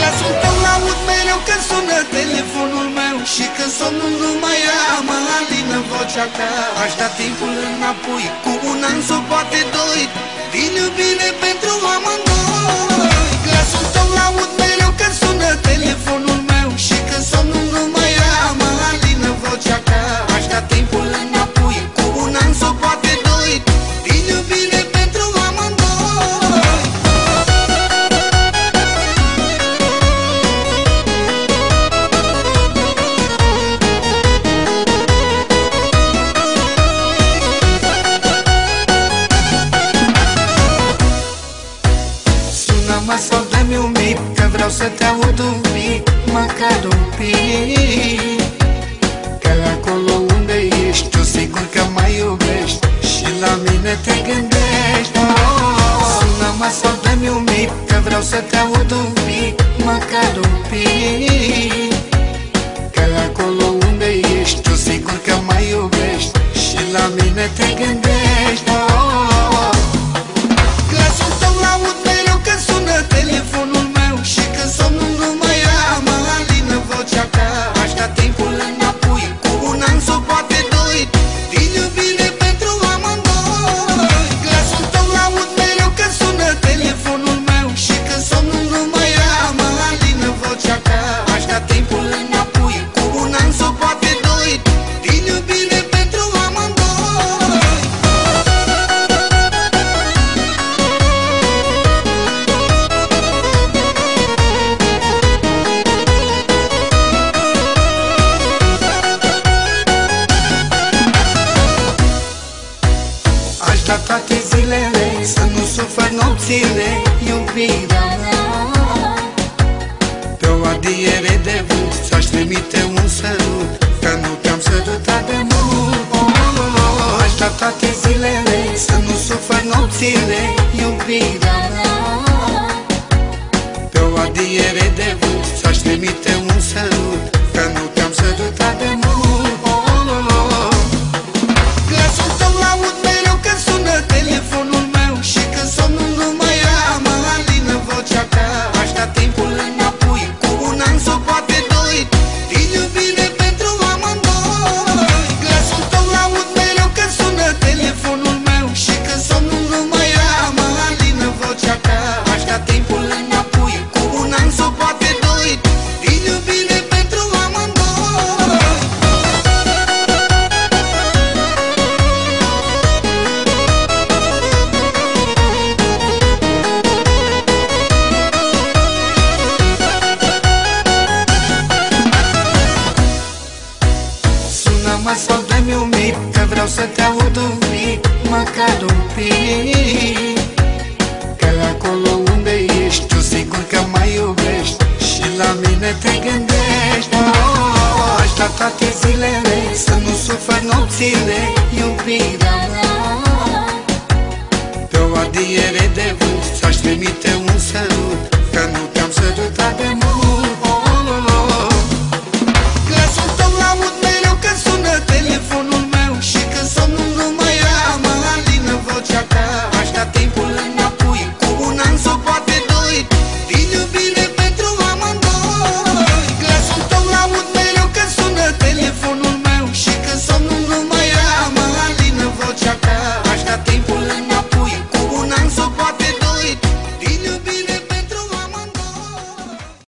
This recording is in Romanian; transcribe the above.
Glasul tău laud mereu când sună telefonul meu Și când somnul nu mai am alină vocea ta Aș da timpul înapoi cu un an sau poate doi Din iubire pentru amândoi. Glasul tău laud să te aud un pic Măcar un pic. Că acolo unde ești Tu sigur că mai iubești Și la mine te gândești. Oh, Sună-mă sau dă-mi un bip Că vreau să te aud un pic Măcar un pic. Că acolo unde ești Tu sigur că mai iubești Și la mine te gândești Aș da toate zilele Să nu sufăr nopțile Iubirea mea Pe o adiere de vânt Ți-aș trimite un sărut Că nu te-am sărutat de mult oh, oh, oh. Aș da toate zilele Să nu sufăr nopțile Iubirea mea Pe o adiere de vânt Ți-aș trimite un sărut Că nu te-am sărutat Am mă sau dă-mi un mic Că vreau să te aud un mic Măcar un pic. Că acolo unde ești Tu sigur că mă iubești Și la mine te gândești. Oh, Aș da toate zilele Să nu sufăr nopțile Iubirea mea. Pe o adiere de vânt Ți-aș trimite